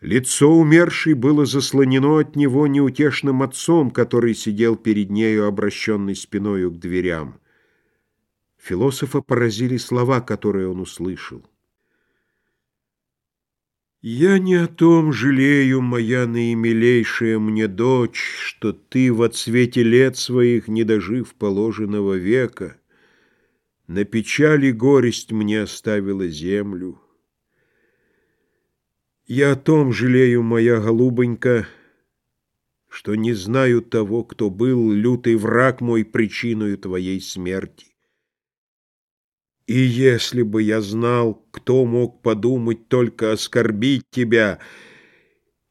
Лицо умершей было заслонено от него неутешным отцом, который сидел перед нею, обращенный спиною к дверям. Философа поразили слова, которые он услышал. «Я не о том жалею, моя наимилейшая мне дочь, что ты в отсвете лет своих, не дожив положенного века, на печали горесть мне оставила землю». Я о том жалею, моя голубонька, Что не знаю того, кто был Лютый враг мой причиною твоей смерти. И если бы я знал, кто мог подумать Только оскорбить тебя,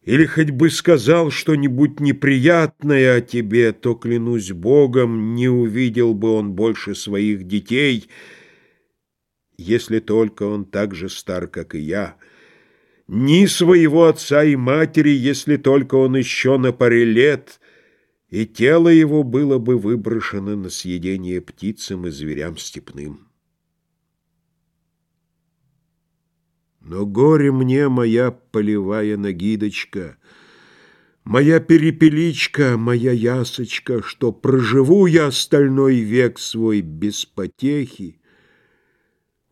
Или хоть бы сказал что-нибудь неприятное о тебе, То, клянусь Богом, не увидел бы он больше своих детей, Если только он так же стар, как и я — ни своего отца и матери, если только он еще на паре лет, и тело его было бы выброшено на съедение птицам и зверям степным. Но горе мне, моя полевая нагидочка, Моя перепеличка, моя ясочка, Что проживу я остальной век свой без потехи,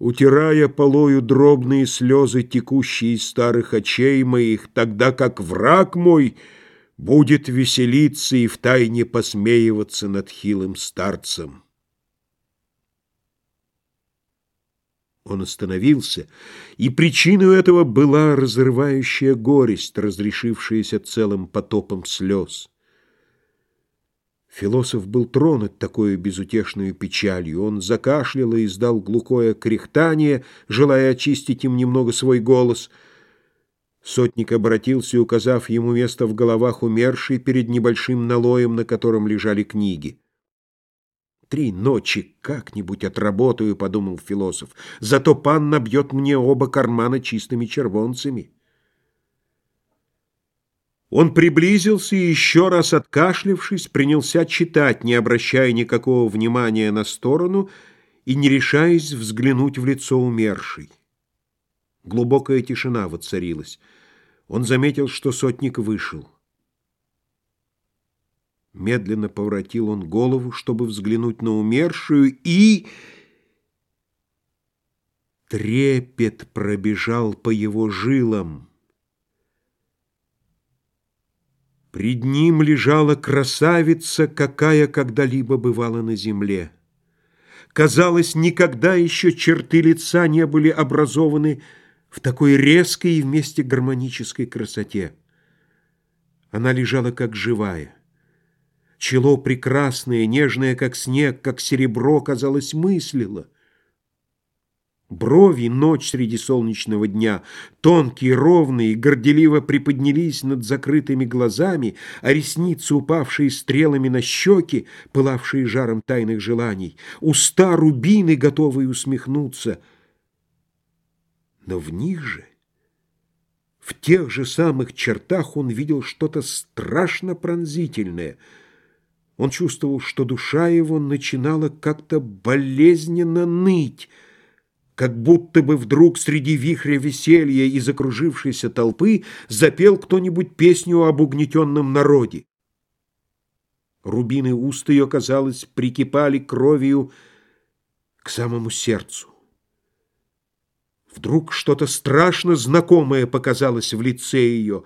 утирая полою дробные слезы, текущие из старых очей моих, тогда как враг мой будет веселиться и втайне посмеиваться над хилым старцем. Он остановился, и причиной этого была разрывающая горесть, разрешившаяся целым потопом слез. Философ был тронут такой безутешной печалью. Он закашлял и издал глухое кряхтание, желая очистить им немного свой голос. Сотник обратился, указав ему место в головах умершей перед небольшим налоем, на котором лежали книги. «Три ночи как-нибудь отработаю», — подумал философ. «Зато пан набьет мне оба кармана чистыми червонцами». Он приблизился и, еще раз откашлившись, принялся читать, не обращая никакого внимания на сторону и не решаясь взглянуть в лицо умершей. Глубокая тишина воцарилась. Он заметил, что сотник вышел. Медленно поворотил он голову, чтобы взглянуть на умершую, и... Трепет пробежал по его жилам. Пред ним лежала красавица, какая когда-либо бывала на земле. Казалось, никогда еще черты лица не были образованы в такой резкой и вместе гармонической красоте. Она лежала как живая. Чело прекрасное, нежное, как снег, как серебро, казалось, мыслило. Брови ночь среди солнечного дня, тонкие, ровные, горделиво приподнялись над закрытыми глазами, а ресницы, упавшие стрелами на щеки, пылавшие жаром тайных желаний, уста рубины, готовые усмехнуться. Но в них же, в тех же самых чертах он видел что-то страшно пронзительное. Он чувствовал, что душа его начинала как-то болезненно ныть, как будто бы вдруг среди вихря веселья и закружившейся толпы запел кто-нибудь песню об угнетенном народе. Рубины уст ее, казалось, прикипали кровью к самому сердцу. Вдруг что-то страшно знакомое показалось в лице ее.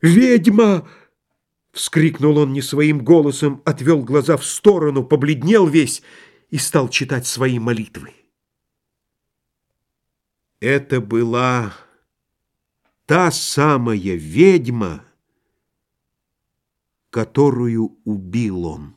«Ведьма!» — вскрикнул он не своим голосом, отвел глаза в сторону, побледнел весь и стал читать свои молитвы. Это была та самая ведьма, которую убил он.